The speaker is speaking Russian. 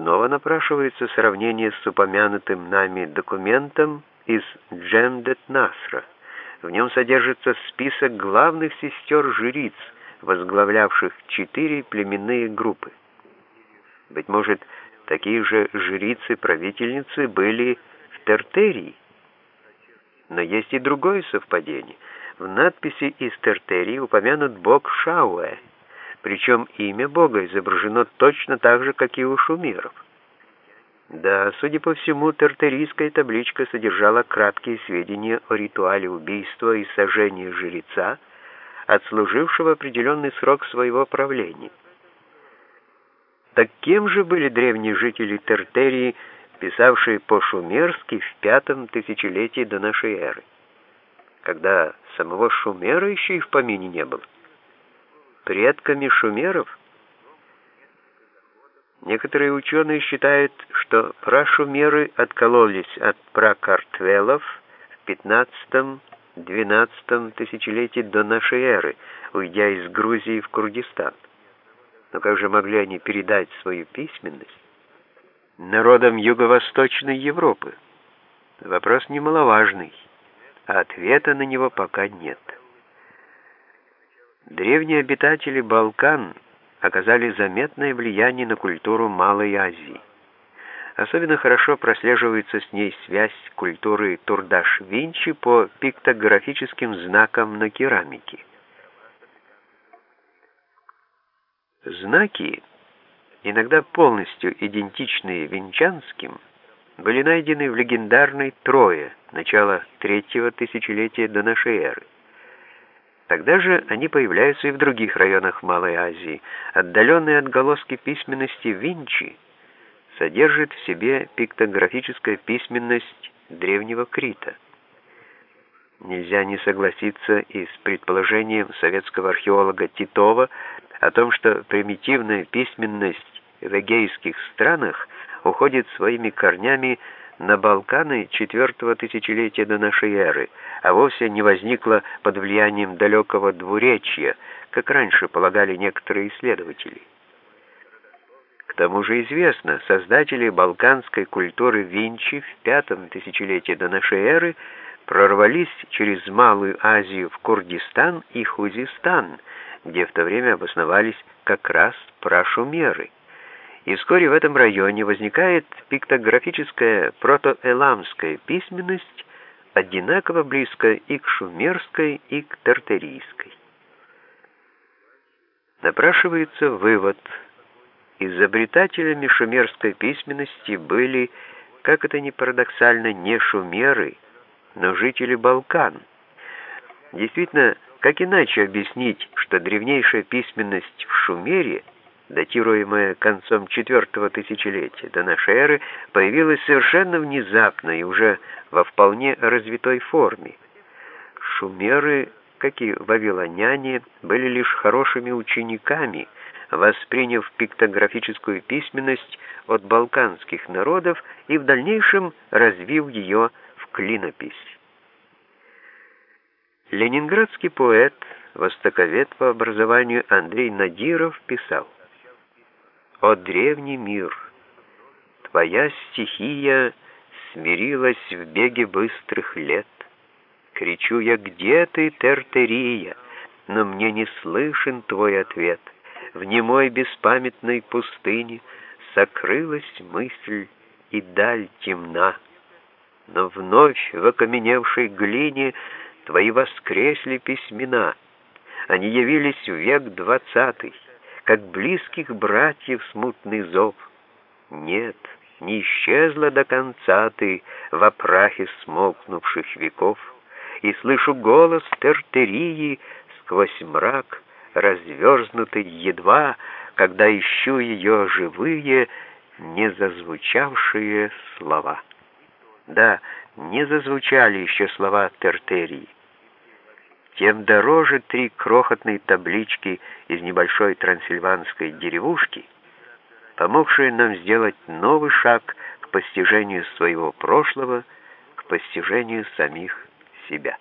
Снова напрашивается сравнение с упомянутым нами документом из Джемдет Насра. В нем содержится список главных сестер-жриц, возглавлявших четыре племенные группы. Быть может, такие же жрицы-правительницы были в Тертерии. Но есть и другое совпадение. В надписи из Тертерии упомянут бог Шауэ, причем имя бога изображено точно так же, как и у шумеров. Да, судя по всему, тертерийская табличка содержала краткие сведения о ритуале убийства и сожжения жреца, отслужившего определенный срок своего правления. Так кем же были древние жители Тертерии, писавшие по-шумерски в пятом тысячелетии до нашей эры, когда самого Шумера еще и в помине не было? Предками шумеров? Некоторые ученые считают, что прашумеры откололись от пракартвелов в 15-12 тысячелетии до нашей эры, уйдя из Грузии в Курдистан. Но как же могли они передать свою письменность народам Юго-Восточной Европы? Вопрос немаловажный, а ответа на него пока нет. Древние обитатели Балкан оказали заметное влияние на культуру Малой Азии. Особенно хорошо прослеживается с ней связь культуры Турдаш-Винчи по пиктографическим знакам на керамике. Знаки, иногда полностью идентичные венчанским, были найдены в легендарной Трое, начала третьего тысячелетия до нашей эры. Тогда же они появляются и в других районах Малой Азии. Отдаленные отголоски письменности Винчи содержит в себе пиктографическая письменность древнего Крита. Нельзя не согласиться и с предположением советского археолога Титова о том, что примитивная письменность в эгейских странах уходит своими корнями на Балканы четвертого тысячелетия до нашей эры, а вовсе не возникла под влиянием далекого двуречья, как раньше полагали некоторые исследователи. К тому же известно, создатели балканской культуры Винчи в пятом тысячелетии до нашей эры прорвались через Малую Азию в Курдистан и Хузистан, где в то время обосновались как раз прашумеры и вскоре в этом районе возникает пиктографическая протоэламская письменность, одинаково близкая и к шумерской, и к тартерийской. Напрашивается вывод. Изобретателями шумерской письменности были, как это ни парадоксально, не шумеры, но жители Балкан. Действительно, как иначе объяснить, что древнейшая письменность в Шумере – датируемая концом четвертого тысячелетия до нашей эры, появилась совершенно внезапно и уже во вполне развитой форме. Шумеры, как и вавилоняне, были лишь хорошими учениками, восприняв пиктографическую письменность от балканских народов и в дальнейшем развив ее в клинопись. Ленинградский поэт, востоковед по образованию Андрей Надиров писал о древний мир! Твоя стихия смирилась в беге быстрых лет. Кричу я, где ты, Тертерия? Но мне не слышен твой ответ. В немой беспамятной пустыне Сокрылась мысль, и даль темна. Но вновь в окаменевшей глине Твои воскресли письмена. Они явились в век двадцатый как близких братьев смутный зов. Нет, не исчезла до конца ты в опрахе смолкнувших веков, и слышу голос тертерии сквозь мрак, разверзнутый едва, когда ищу ее живые, не зазвучавшие слова. Да, не зазвучали еще слова тертерии тем дороже три крохотные таблички из небольшой трансильванской деревушки, помогшие нам сделать новый шаг к постижению своего прошлого, к постижению самих себя.